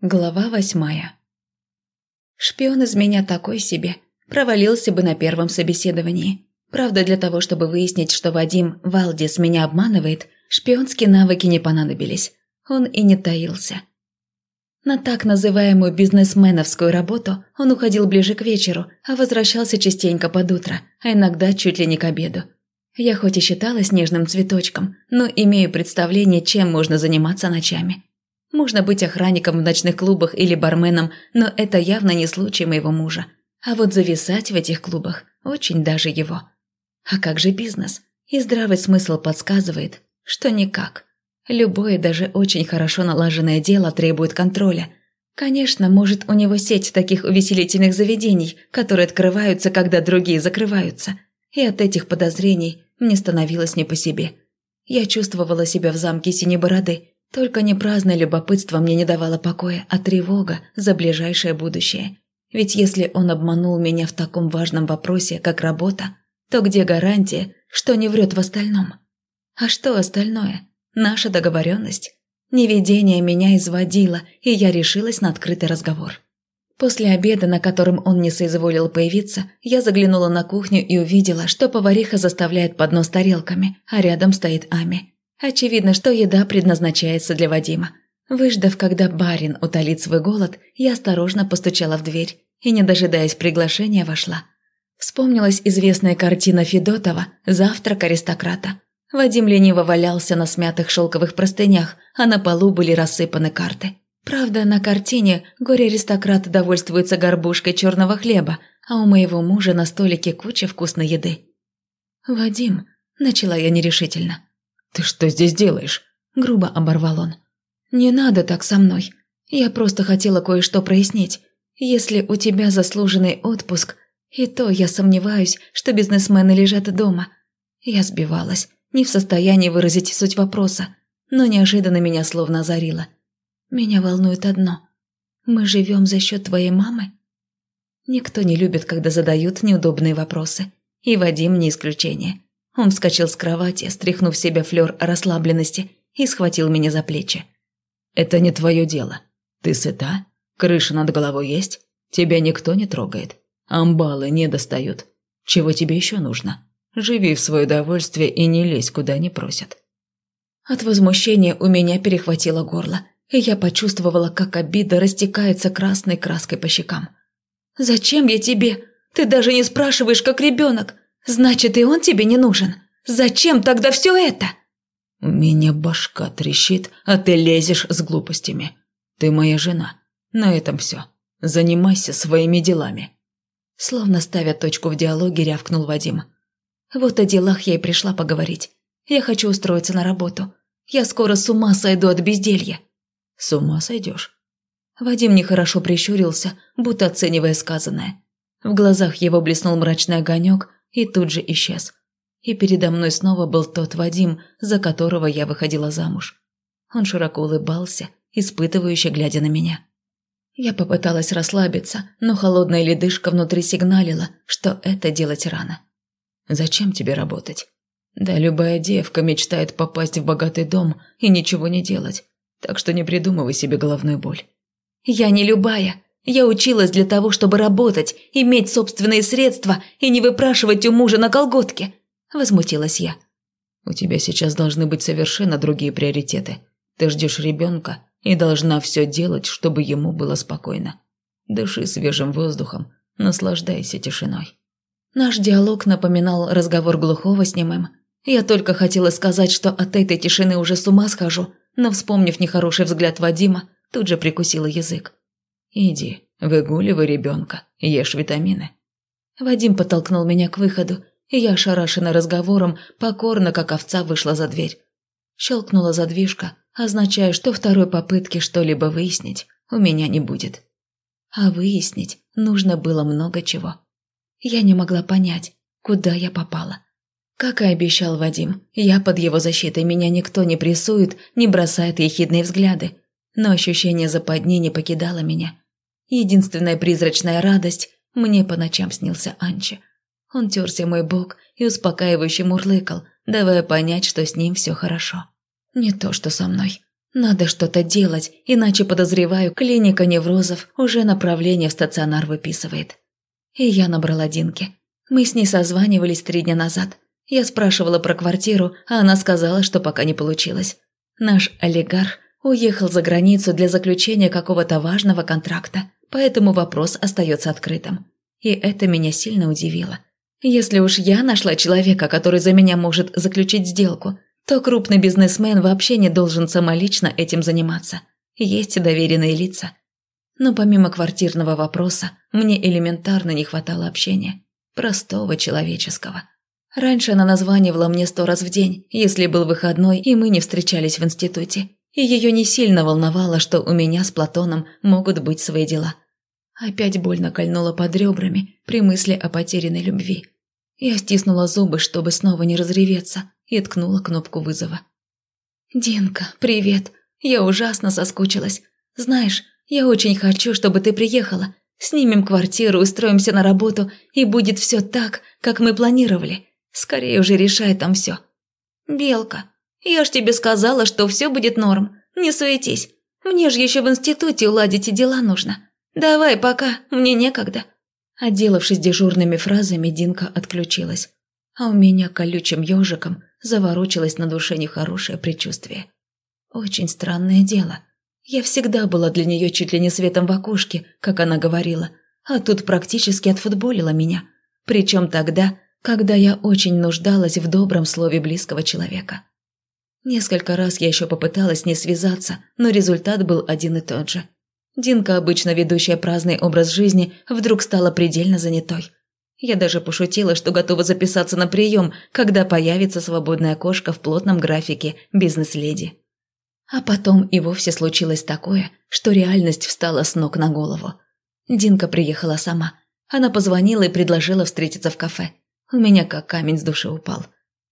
Глава восьмая. Шпион из меня такой себе. Провалился бы на первом собеседовании. Правда, для того, чтобы выяснить, что Вадим Валдис меня обманывает, шпионские навыки не понадобились. Он и не таился. На так называемую бизнесменовскую работу он уходил ближе к вечеру, а возвращался частенько под утро, а иногда чуть ли не к обеду. Я хоть и считалась нежным цветочком, но имею представление, чем можно заниматься ночами. Можно быть охранником в ночных клубах или барменом, но это явно не случай моего мужа. А вот зависать в этих клубах очень даже его. А как же бизнес? И здравый смысл подсказывает, что никак. Любое, даже очень хорошо налаженное дело требует контроля. Конечно, может, у него сеть таких увеселительных заведений, которые открываются, когда другие закрываются. И от этих подозрений мне становилось не по себе. Я чувствовала себя в замке Синей Бороды, только не праздное любопытство мне не давало покоя, а тревога за ближайшее будущее. Ведь если он обманул меня в таком важном вопросе, как работа, то где гарантия, что не врет в остальном? А что остальное? Наша договоренность? Неведение меня изводило, и я решилась на открытый разговор. После обеда, на котором он не соизволил появиться, я заглянула на кухню и увидела, что повариха заставляет поднос тарелками, а рядом стоит Ами. Очевидно, что еда предназначается для Вадима. Выждав, когда барин утолит свой голод, я осторожно постучала в дверь и, не дожидаясь приглашения, вошла. Вспомнилась известная картина Федотова «Завтрак аристократа». Вадим лениво валялся на смятых шелковых простынях, а на полу были рассыпаны карты. Правда, на картине горе-аристократ довольствуется горбушкой черного хлеба, а у моего мужа на столике куча вкусной еды. «Вадим», – начала я нерешительно, «Ты что здесь делаешь?» – грубо оборвал он. «Не надо так со мной. Я просто хотела кое-что прояснить. Если у тебя заслуженный отпуск, и то я сомневаюсь, что бизнесмены лежат дома». Я сбивалась, не в состоянии выразить суть вопроса, но неожиданно меня словно озарило. «Меня волнует одно. Мы живем за счет твоей мамы?» Никто не любит, когда задают неудобные вопросы. И Вадим не исключение. Он вскочил с кровати, стряхнув себя флёр расслабленности, и схватил меня за плечи. «Это не твое дело. Ты сыта? Крыша над головой есть? Тебя никто не трогает. Амбалы не достают. Чего тебе еще нужно? Живи в свое удовольствие и не лезь, куда не просят». От возмущения у меня перехватило горло, и я почувствовала, как обида растекается красной краской по щекам. «Зачем я тебе? Ты даже не спрашиваешь, как ребенок. Значит, и он тебе не нужен. Зачем тогда все это? У меня башка трещит, а ты лезешь с глупостями. Ты моя жена. На этом все. Занимайся своими делами. Словно ставя точку в диалоге, рявкнул Вадим. Вот о делах я и пришла поговорить. Я хочу устроиться на работу. Я скоро с ума сойду от безделья. С ума сойдешь? Вадим нехорошо прищурился, будто оценивая сказанное. В глазах его блеснул мрачный огонек, и тут же исчез. И передо мной снова был тот Вадим, за которого я выходила замуж. Он широко улыбался, испытывающе глядя на меня. Я попыталась расслабиться, но холодная ледышка внутри сигналила, что это делать рано. «Зачем тебе работать?» «Да любая девка мечтает попасть в богатый дом и ничего не делать, так что не придумывай себе головную боль». «Я не любая. Я училась для того, чтобы работать, иметь собственные средства и не выпрашивать у мужа на колготке», – возмутилась я. «У тебя сейчас должны быть совершенно другие приоритеты. Ты ждешь ребенка и должна все делать, чтобы ему было спокойно. Дыши свежим воздухом, наслаждайся тишиной». Наш диалог напоминал разговор глухого с немым. Я только хотела сказать, что от этой тишины уже с ума схожу, но, вспомнив нехороший взгляд Вадима, тут же прикусила язык. «Иди, выгуливай ребенка, ешь витамины». Вадим подтолкнул меня к выходу, и я, ошарашена разговором, покорно, как овца, вышла за дверь. Щелкнула задвижка, означая, что второй попытки что-либо выяснить у меня не будет. А выяснить нужно было много чего. Я не могла понять, куда я попала. Как и обещал Вадим, я под его защитой, меня никто не прессует, не бросает ехидные взгляды но ощущение западни не покидало меня. Единственная призрачная радость – мне по ночам снился Анча. Он терся мой бок и успокаивающе мурлыкал, давая понять, что с ним все хорошо. Не то, что со мной. Надо что-то делать, иначе, подозреваю, клиника неврозов уже направление в стационар выписывает. И я набрала Динки. Мы с ней созванивались три дня назад. Я спрашивала про квартиру, а она сказала, что пока не получилось. Наш олигарх уехал за границу для заключения какого-то важного контракта, поэтому вопрос остается открытым. И это меня сильно удивило. Если уж я нашла человека, который за меня может заключить сделку, то крупный бизнесмен вообще не должен самолично этим заниматься. Есть доверенные лица. Но помимо квартирного вопроса, мне элементарно не хватало общения. Простого человеческого. Раньше она названивала мне сто раз в день, если был выходной, и мы не встречались в институте. И ее не сильно волновало, что у меня с Платоном могут быть свои дела. Опять больно кольнула под ребрами при мысли о потерянной любви. Я стиснула зубы, чтобы снова не разреветься, и ткнула кнопку вызова. «Динка, привет. Я ужасно соскучилась. Знаешь, я очень хочу, чтобы ты приехала. Снимем квартиру, устроимся на работу, и будет все так, как мы планировали. Скорее уже решай там все». «Белка, я ж тебе сказала, что все будет норм. Не суетись. Мне же еще в институте уладить и дела нужно. Давай пока, мне некогда». Отделавшись дежурными фразами, Динка отключилась. А у меня колючим ежиком заворочилось на душе нехорошее предчувствие. Очень странное дело. Я всегда была для нее чуть ли не светом в окошке, как она говорила, а тут практически отфутболила меня. Причем тогда, когда я очень нуждалась в добром слове близкого человека. Несколько раз я еще попыталась не связаться, но результат был один и тот же. Динка, обычно ведущая праздный образ жизни, вдруг стала предельно занятой. Я даже пошутила, что готова записаться на прием, когда появится свободная кошка в плотном графике бизнес-леди. А потом и вовсе случилось такое, что реальность встала с ног на голову. Динка приехала сама. Она позвонила и предложила встретиться в кафе. У меня как камень с души упал.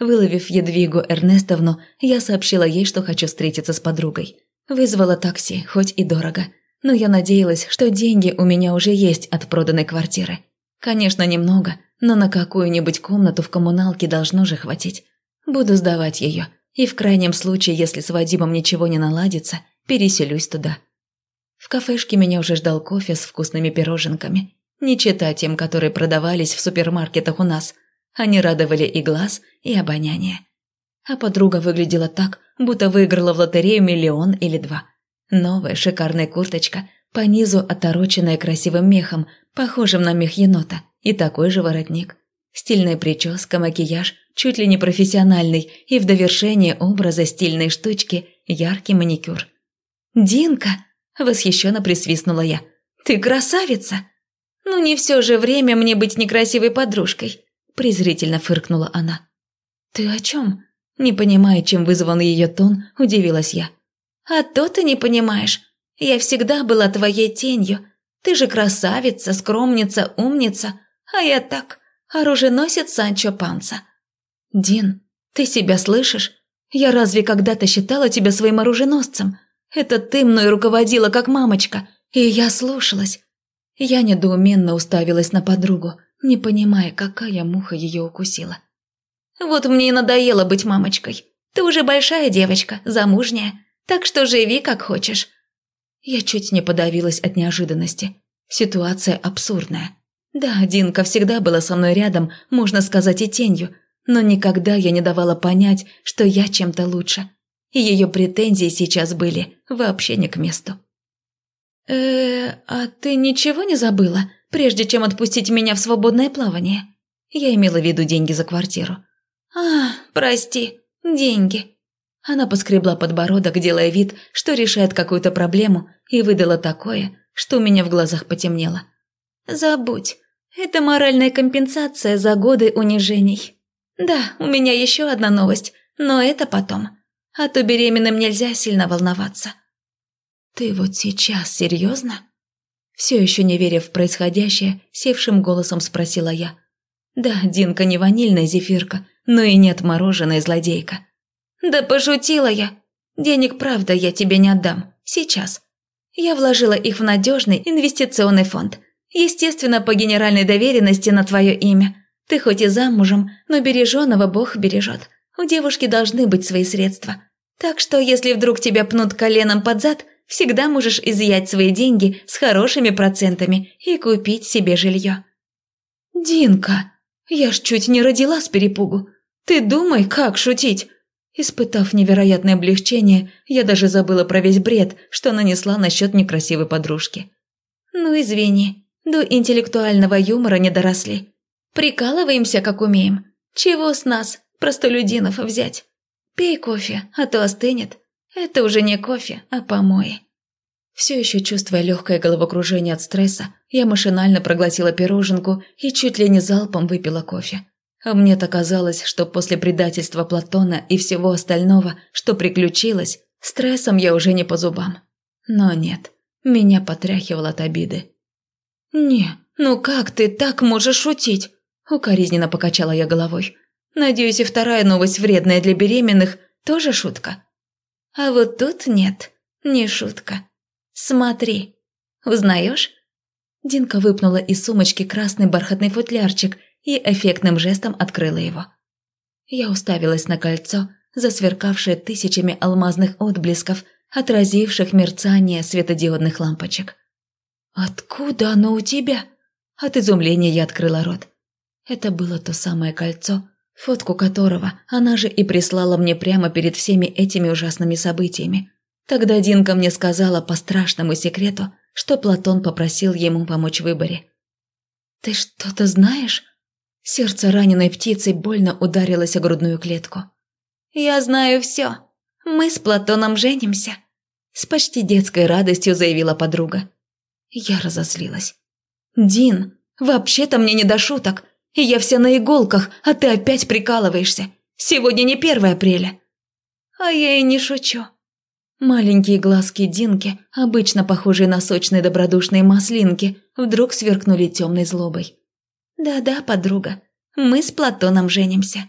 Выловив Едвигу Эрнестовну, я сообщила ей, что хочу встретиться с подругой. Вызвала такси, хоть и дорого – но я надеялась, что деньги у меня уже есть от проданной квартиры. Конечно, немного, но на какую-нибудь комнату в коммуналке должно же хватить. Буду сдавать ее, и в крайнем случае, если с Вадимом ничего не наладится, переселюсь туда. В кафешке меня уже ждал кофе с вкусными пироженками. Не чита тем, которые продавались в супермаркетах у нас. Они радовали и глаз, и обоняние. А подруга выглядела так, будто выиграла в лотерею миллион или два. Новая шикарная курточка, по низу отороченная красивым мехом, похожим на мех енота, и такой же воротник. Стильная прическа, макияж, чуть ли не профессиональный, и в довершение образа стильной штучки яркий маникюр. «Динка!» – восхищенно присвистнула я. «Ты красавица!» «Ну не все же время мне быть некрасивой подружкой», – презрительно фыркнула она. «Ты о чем?» Не понимая, чем вызван ее тон, удивилась я. «А то ты не понимаешь. Я всегда была твоей тенью. Ты же красавица, скромница, умница. А я так, оруженосец Санчо Панца». «Дин, ты себя слышишь? Я разве когда-то считала тебя своим оруженосцем? Это ты мной руководила, как мамочка, и я слушалась». Я недоуменно уставилась на подругу, не понимая, какая муха ее укусила. «Вот мне и надоело быть мамочкой. Ты уже большая девочка, замужняя. Так что живи как хочешь». Я чуть не подавилась от неожиданности. Ситуация абсурдная. Да, Динка всегда была со мной рядом, можно сказать, и тенью, но никогда я не давала понять, что я чем-то лучше. И ее претензии сейчас были вообще не к месту. э а ты ничего не забыла, прежде чем отпустить меня в свободное плавание?» Я имела в виду деньги за квартиру. «А, прости, деньги. Она поскребла подбородок, делая вид, что решает какую-то проблему, и выдала такое, что у меня в глазах потемнело. «Забудь. Это моральная компенсация за годы унижений. Да, у меня еще одна новость, но это потом. А то беременным нельзя сильно волноваться». «Ты вот сейчас серьезно?» Все еще не веря в происходящее, севшим голосом спросила я. «Да, Динка не ванильная зефирка, но и не отмороженная злодейка». «Да пошутила я. Денег, правда, я тебе не отдам. Сейчас. Я вложила их в надежный инвестиционный фонд. Естественно, по генеральной доверенности на твое имя. Ты хоть и замужем, но береженого Бог бережет. У девушки должны быть свои средства. Так что, если вдруг тебя пнут коленом под зад, всегда можешь изъять свои деньги с хорошими процентами и купить себе жилье». «Динка, я ж чуть не родила с перепугу. Ты думай, как шутить!» Испытав невероятное облегчение, я даже забыла про весь бред, что нанесла насчет некрасивой подружки. «Ну, извини, до интеллектуального юмора не доросли. Прикалываемся, как умеем. Чего с нас, простолюдинов, взять? Пей кофе, а то остынет. Это уже не кофе, а помои». Все еще чувствуя легкое головокружение от стресса, я машинально проглотила пироженку и чуть ли не залпом выпила кофе. А мне-то казалось, что после предательства Платона и всего остального, что приключилось, стрессом я уже не по зубам. Но нет, меня потряхивало от обиды. «Не, ну как ты так можешь шутить?» Укоризненно покачала я головой. «Надеюсь, и вторая новость, вредная для беременных, тоже шутка?» «А вот тут нет, не шутка. Смотри. Узнаешь?» Динка выпнула из сумочки красный бархатный футлярчик и эффектным жестом открыла его. Я уставилась на кольцо, засверкавшее тысячами алмазных отблесков, отразивших мерцание светодиодных лампочек. «Откуда оно у тебя?» От изумления я открыла рот. Это было то самое кольцо, фотку которого она же и прислала мне прямо перед всеми этими ужасными событиями. Тогда Динка мне сказала по страшному секрету, что Платон попросил ему помочь в выборе. «Ты что-то знаешь?» Сердце раненой птицы больно ударилось о грудную клетку. «Я знаю все. Мы с Платоном женимся», – с почти детской радостью заявила подруга. Я разозлилась. «Дин, вообще-то мне не до шуток, и я вся на иголках, а ты опять прикалываешься. Сегодня не 1 апреля». «А я и не шучу», Маленькие глазки Динки, обычно похожие на сочные добродушные маслинки, вдруг сверкнули темной злобой. «Да-да, подруга, мы с Платоном женимся».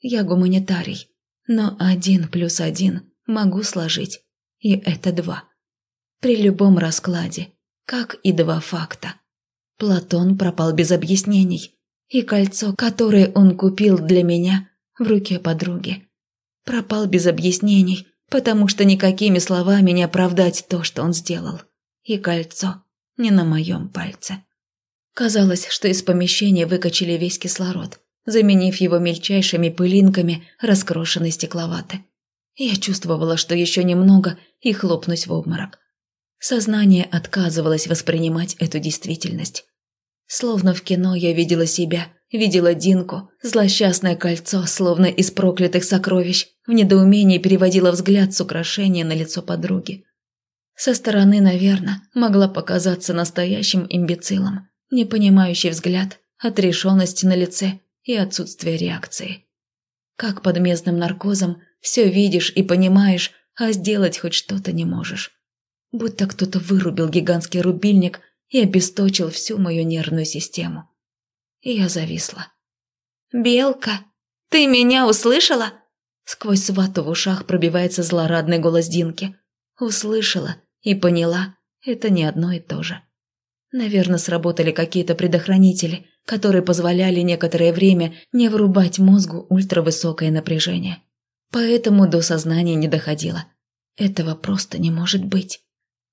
Я гуманитарий, но один плюс один могу сложить, и это два. При любом раскладе, как и два факта. Платон пропал без объяснений, и кольцо, которое он купил для меня, в руке подруги. Пропал без объяснений, потому что никакими словами не оправдать то, что он сделал. И кольцо не на моем пальце. Казалось, что из помещения выкачали весь кислород, заменив его мельчайшими пылинками раскрошенной стекловаты. Я чувствовала, что еще немного и хлопнусь в обморок. Сознание отказывалось воспринимать эту действительность. Словно в кино я видела себя, видела Динку, злосчастное кольцо, словно из проклятых сокровищ, в недоумении переводила взгляд с украшения на лицо подруги. Со стороны, наверное, могла показаться настоящим имбецилом, не понимающий взгляд, отрешенность на лице и отсутствие реакции. Как под местным наркозом все видишь и понимаешь, а сделать хоть что-то не можешь. Будто кто-то вырубил гигантский рубильник и обесточил всю мою нервную систему. Я зависла. «Белка, ты меня услышала?» Сквозь свату в ушах пробивается злорадный голос Динки. Услышала и поняла, это не одно и то же. Наверное, сработали какие-то предохранители, которые позволяли некоторое время не врубать мозгу ультравысокое напряжение. Поэтому до сознания не доходило. Этого просто не может быть.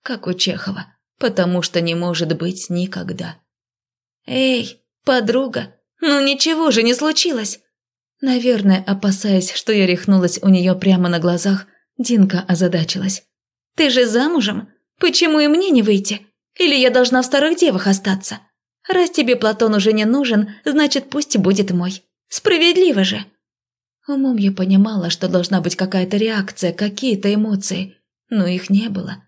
Как у Чехова потому что не может быть никогда. «Эй, подруга, ну ничего же не случилось!» Наверное, опасаясь, что я рехнулась у нее прямо на глазах, Динка озадачилась. «Ты же замужем? Почему и мне не выйти? Или я должна в старых девах остаться? Раз тебе Платон уже не нужен, значит, пусть будет мой. Справедливо же!» Умом я понимала, что должна быть какая-то реакция, какие-то эмоции, но их не было.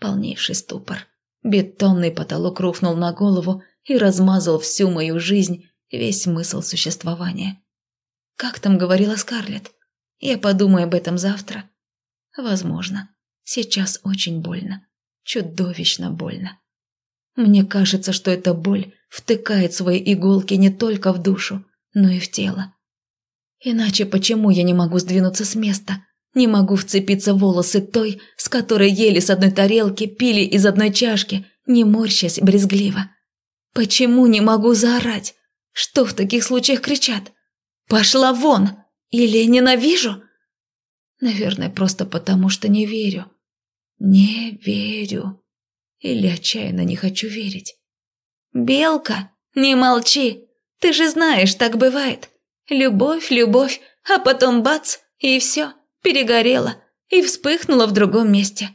Полнейший ступор. Бетонный потолок рухнул на голову и размазал всю мою жизнь, весь смысл существования. Как там говорила Скарлетт? Я подумаю об этом завтра. Возможно. Сейчас очень больно. Чудовищно больно. Мне кажется, что эта боль втыкает свои иголки не только в душу, но и в тело. Иначе почему я не могу сдвинуться с места? Не могу вцепиться в волосы той, с которой ели с одной тарелки, пили из одной чашки, не морщась брезгливо. Почему не могу заорать? Что в таких случаях кричат? «Пошла вон!» или «Ненавижу!» Наверное, просто потому, что не верю. Не верю. Или отчаянно не хочу верить. «Белка, не молчи! Ты же знаешь, так бывает. Любовь, любовь, а потом бац, и все, перегорела и вспыхнула в другом месте.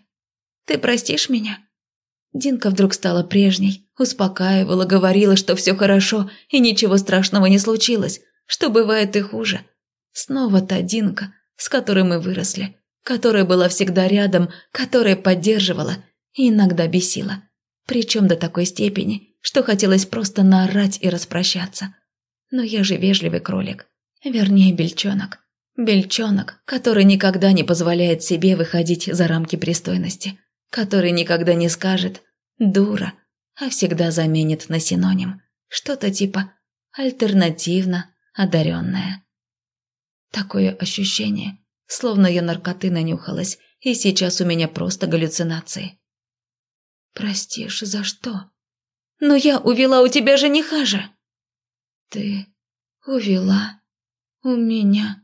Ты простишь меня?» Динка вдруг стала прежней, успокаивала, говорила, что все хорошо и ничего страшного не случилось, что бывает и хуже. Снова та Динка, с которой мы выросли, которая была всегда рядом, которая поддерживала и иногда бесила. Причем до такой степени, что хотелось просто наорать и распрощаться. Но я же вежливый кролик. Вернее, бельчонок. Бельчонок, который никогда не позволяет себе выходить за рамки пристойности. Который никогда не скажет «дура», а всегда заменит на синоним. Что-то типа «альтернативно одаренная». Такое ощущение, словно я наркоты нанюхалась, и сейчас у меня просто галлюцинации. «Простишь, за что?» «Но я увела у тебя жениха же!» «Ты увела у меня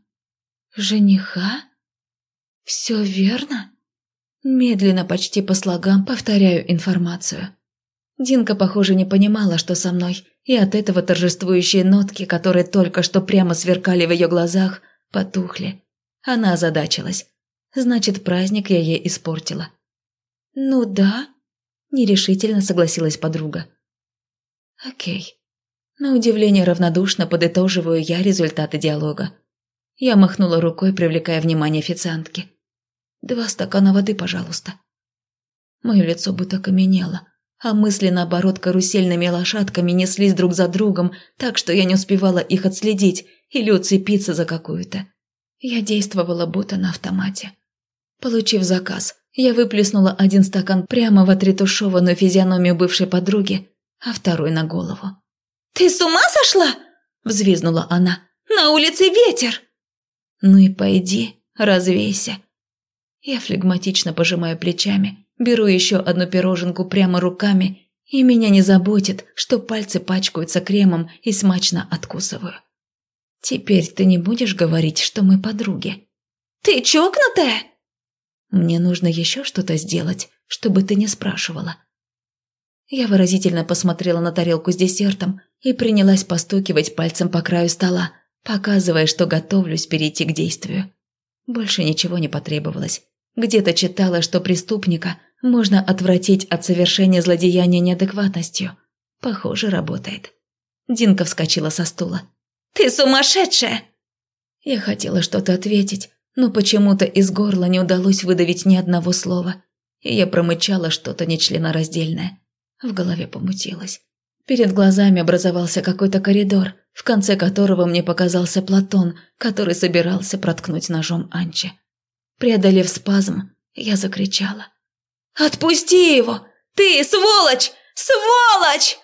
жениха? Все верно?» Медленно, почти по слогам, повторяю информацию. Динка, похоже, не понимала, что со мной, и от этого торжествующие нотки, которые только что прямо сверкали в ее глазах, потухли. Она озадачилась. Значит, праздник я ей испортила. «Ну да», – нерешительно согласилась подруга. «Окей». На удивление равнодушно подытоживаю я результаты диалога. Я махнула рукой, привлекая внимание официантки. «Два стакана воды, пожалуйста». Мое лицо будто каменело, а мысли, наоборот, карусельными лошадками неслись друг за другом, так что я не успевала их отследить или уцепиться за какую-то. Я действовала будто на автомате. Получив заказ, я выплеснула один стакан прямо в отретушеванную физиономию бывшей подруги, а второй на голову. «Ты с ума сошла?» – взвизнула она. «На улице ветер!» «Ну и пойди, развейся». Я флегматично пожимаю плечами, беру еще одну пироженку прямо руками, и меня не заботит, что пальцы пачкаются кремом и смачно откусываю. «Теперь ты не будешь говорить, что мы подруги?» «Ты чокнутая?» «Мне нужно еще что-то сделать, чтобы ты не спрашивала». Я выразительно посмотрела на тарелку с десертом и принялась постукивать пальцем по краю стола, показывая, что готовлюсь перейти к действию. Больше ничего не потребовалось. Где-то читала, что преступника можно отвратить от совершения злодеяния неадекватностью. Похоже, работает. Динка вскочила со стула. «Ты сумасшедшая!» Я хотела что-то ответить, но почему-то из горла не удалось выдавить ни одного слова, и я промычала что-то нечленораздельное. В голове помутилось. Перед глазами образовался какой-то коридор, в конце которого мне показался Платон, который собирался проткнуть ножом Анче. Преодолев спазм, я закричала. «Отпусти его! Ты, сволочь! Сволочь!»